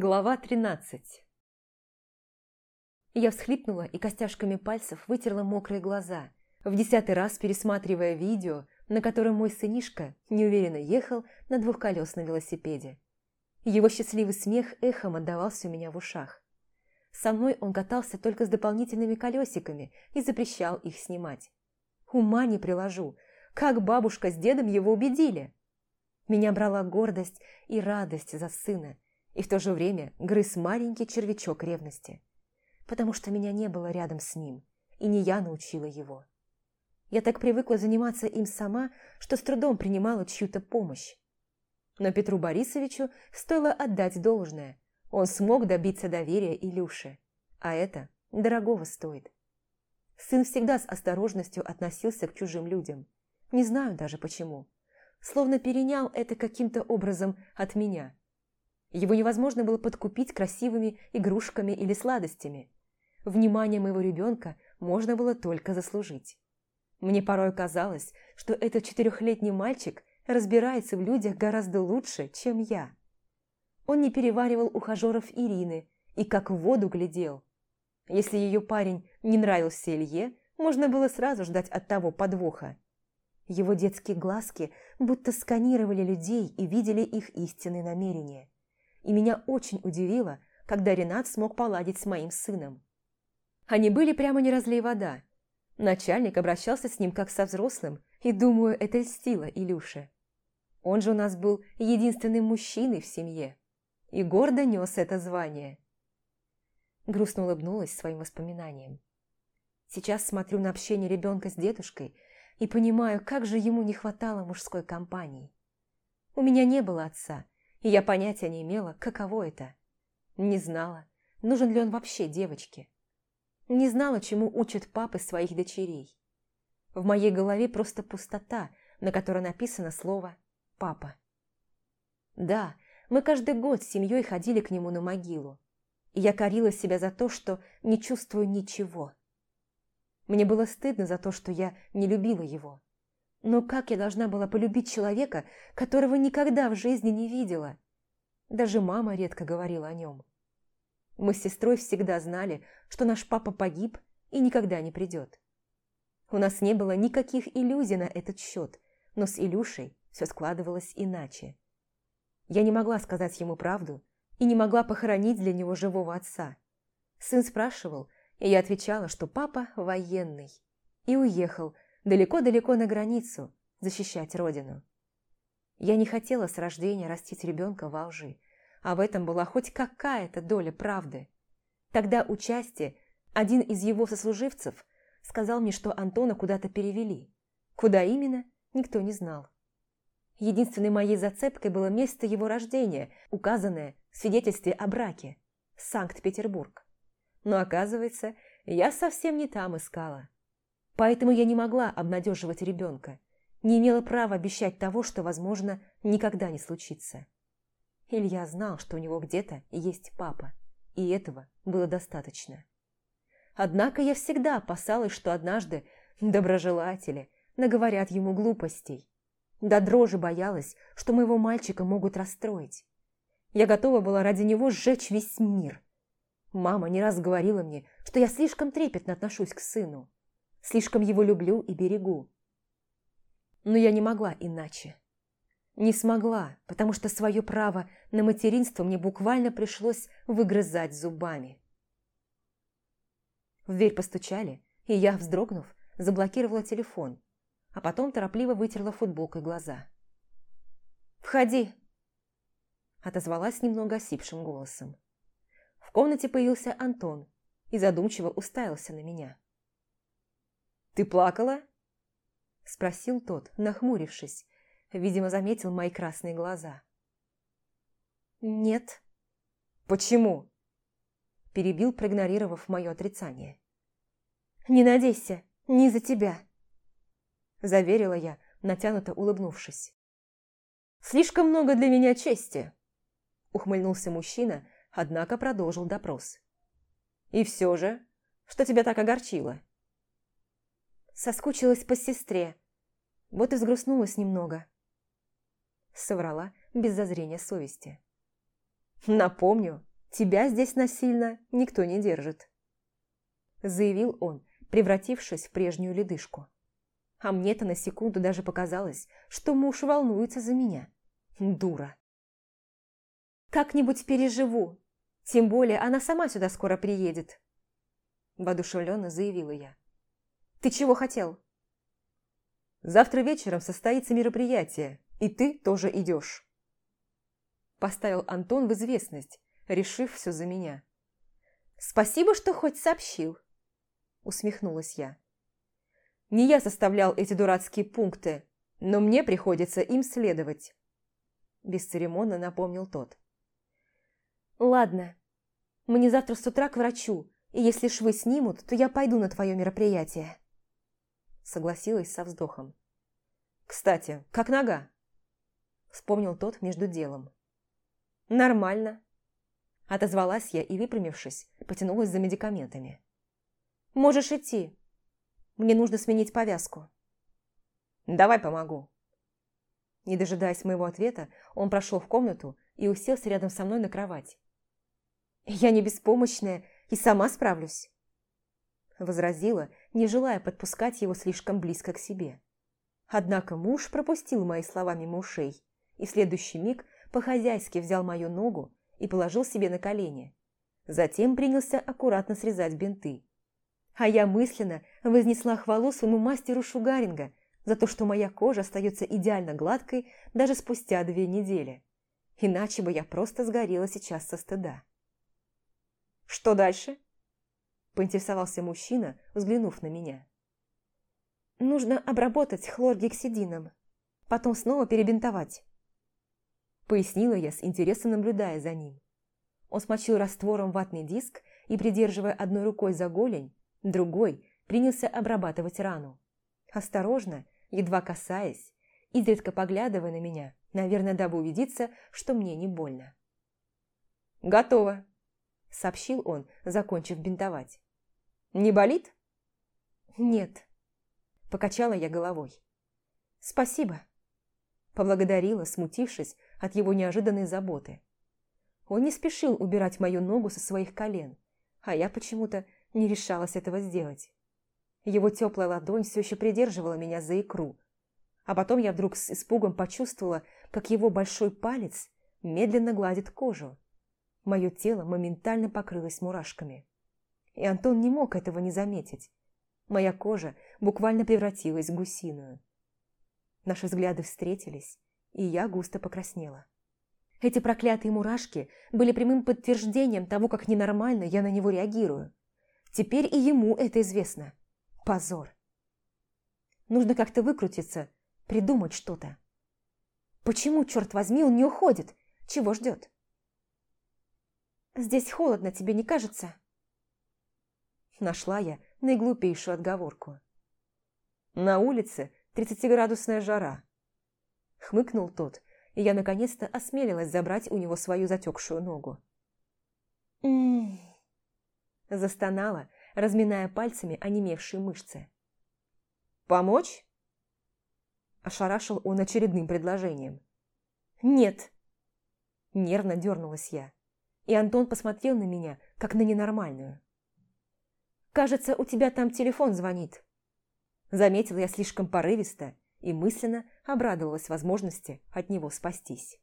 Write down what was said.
Глава 13 Я всхлипнула и костяшками пальцев вытерла мокрые глаза, в десятый раз пересматривая видео, на котором мой сынишка неуверенно ехал на двухколесном велосипеде. Его счастливый смех эхом отдавался у меня в ушах. Со мной он катался только с дополнительными колесиками и запрещал их снимать. Ума не приложу, как бабушка с дедом его убедили. Меня брала гордость и радость за сына – и в то же время грыз маленький червячок ревности, потому что меня не было рядом с ним, и не я научила его. Я так привыкла заниматься им сама, что с трудом принимала чью-то помощь. Но Петру Борисовичу стоило отдать должное. Он смог добиться доверия Илюши, а это дорогого стоит. Сын всегда с осторожностью относился к чужим людям. Не знаю даже почему. Словно перенял это каким-то образом от меня. Его невозможно было подкупить красивыми игрушками или сладостями. Внимание моего ребенка можно было только заслужить. Мне порой казалось, что этот четырехлетний мальчик разбирается в людях гораздо лучше, чем я. Он не переваривал ухажеров Ирины и как в воду глядел. Если ее парень не нравился Илье, можно было сразу ждать от того подвоха. Его детские глазки будто сканировали людей и видели их истинные намерения и меня очень удивило, когда Ренат смог поладить с моим сыном. Они были прямо не разлей вода. Начальник обращался с ним как со взрослым, и, думаю, это льстило Илюше. Он же у нас был единственным мужчиной в семье и гордо нес это звание. Грустно улыбнулась своим воспоминаниям. Сейчас смотрю на общение ребенка с дедушкой и понимаю, как же ему не хватало мужской компании. У меня не было отца, я понятия не имела, каково это. Не знала, нужен ли он вообще девочке. Не знала, чему учат папы своих дочерей. В моей голове просто пустота, на которой написано слово «папа». Да, мы каждый год с семьей ходили к нему на могилу, и я корила себя за то, что не чувствую ничего. Мне было стыдно за то, что я не любила его. Но как я должна была полюбить человека, которого никогда в жизни не видела? Даже мама редко говорила о нем. Мы с сестрой всегда знали, что наш папа погиб и никогда не придет. У нас не было никаких иллюзий на этот счет, но с Илюшей все складывалось иначе. Я не могла сказать ему правду и не могла похоронить для него живого отца. Сын спрашивал, и я отвечала, что папа военный, и уехал – далеко-далеко на границу, защищать родину. Я не хотела с рождения растить ребенка во лжи, а в этом была хоть какая-то доля правды. Тогда участие один из его сослуживцев сказал мне, что Антона куда-то перевели. Куда именно, никто не знал. Единственной моей зацепкой было место его рождения, указанное в свидетельстве о браке – Санкт-Петербург. Но оказывается, я совсем не там искала. Поэтому я не могла обнадеживать ребенка, не имела права обещать того, что, возможно, никогда не случится. Илья знал, что у него где-то есть папа, и этого было достаточно. Однако я всегда опасалась, что однажды доброжелатели наговорят ему глупостей. До дрожи боялась, что моего мальчика могут расстроить. Я готова была ради него сжечь весь мир. Мама не раз говорила мне, что я слишком трепетно отношусь к сыну. Слишком его люблю и берегу. Но я не могла иначе. Не смогла, потому что свое право на материнство мне буквально пришлось выгрызать зубами. В дверь постучали, и я, вздрогнув, заблокировала телефон, а потом торопливо вытерла футболкой глаза. «Входи!» отозвалась немного осипшим голосом. В комнате появился Антон и задумчиво уставился на меня. «Ты плакала?» Спросил тот, нахмурившись. Видимо, заметил мои красные глаза. «Нет». «Почему?» Перебил, проигнорировав мое отрицание. «Не надейся, не за тебя», Заверила я, натянуто улыбнувшись. «Слишком много для меня чести», Ухмыльнулся мужчина, однако продолжил допрос. «И все же, что тебя так огорчило?» Соскучилась по сестре. Вот и взгрустнулась немного. Соврала без зазрения совести. Напомню, тебя здесь насильно никто не держит», заявил он, превратившись в прежнюю ледышку. А мне-то на секунду даже показалось, что муж волнуется за меня. Дура. «Как-нибудь переживу. Тем более она сама сюда скоро приедет», воодушевленно заявила я. «Ты чего хотел?» «Завтра вечером состоится мероприятие, и ты тоже идешь». Поставил Антон в известность, решив все за меня. «Спасибо, что хоть сообщил», усмехнулась я. Не я составлял эти дурацкие пункты, но мне приходится им следовать. Бесцеремонно напомнил тот. Ладно, мне завтра с утра к врачу, и если швы снимут, то я пойду на твое мероприятие. Согласилась со вздохом. Кстати, как нога? Вспомнил тот между делом. Нормально. Отозвалась я и, выпрямившись, потянулась за медикаментами. Можешь идти. Мне нужно сменить повязку. Давай помогу. Не дожидаясь моего ответа, он прошел в комнату и уселся рядом со мной на кровать. «Я не беспомощная и сама справлюсь», – возразила, не желая подпускать его слишком близко к себе. Однако муж пропустил мои слова мимо ушей и в следующий миг по-хозяйски взял мою ногу и положил себе на колени. Затем принялся аккуратно срезать бинты. А я мысленно вознесла хвалу своему мастеру шугаринга за то, что моя кожа остается идеально гладкой даже спустя две недели. Иначе бы я просто сгорела сейчас со стыда. «Что дальше?» – поинтересовался мужчина, взглянув на меня. «Нужно обработать хлоргексидином, потом снова перебинтовать», – пояснила я с интересом, наблюдая за ним. Он смочил раствором ватный диск и, придерживая одной рукой за голень, Другой принялся обрабатывать рану. Осторожно, едва касаясь, изредка поглядывая на меня, наверное, дабы убедиться, что мне не больно. «Готово», – сообщил он, закончив бинтовать. «Не болит?» «Нет», – покачала я головой. «Спасибо», – поблагодарила, смутившись от его неожиданной заботы. Он не спешил убирать мою ногу со своих колен, а я почему-то не решалась этого сделать. Его теплая ладонь все еще придерживала меня за икру, а потом я вдруг с испугом почувствовала, как его большой палец медленно гладит кожу. Мое тело моментально покрылось мурашками. И Антон не мог этого не заметить. Моя кожа буквально превратилась в гусиную. Наши взгляды встретились, и я густо покраснела. Эти проклятые мурашки были прямым подтверждением того, как ненормально я на него реагирую. Теперь и ему это известно. Позор. Нужно как-то выкрутиться, придумать что-то. Почему, черт возьми, он не уходит? Чего ждет? Здесь холодно, тебе не кажется? Нашла я наиглупейшую отговорку. На улице тридцатиградусная жара. Хмыкнул тот, и я наконец-то осмелилась забрать у него свою затекшую ногу. «М-м-м», Застонала, разминая пальцами онемевшие мышцы. «Помочь?» Ошарашил он очередным предложением. «Нет!» Нервно дернулась я, и Антон посмотрел на меня, как на ненормальную. «Кажется, у тебя там телефон звонит». Заметила я слишком порывисто и мысленно обрадовалась возможности от него спастись.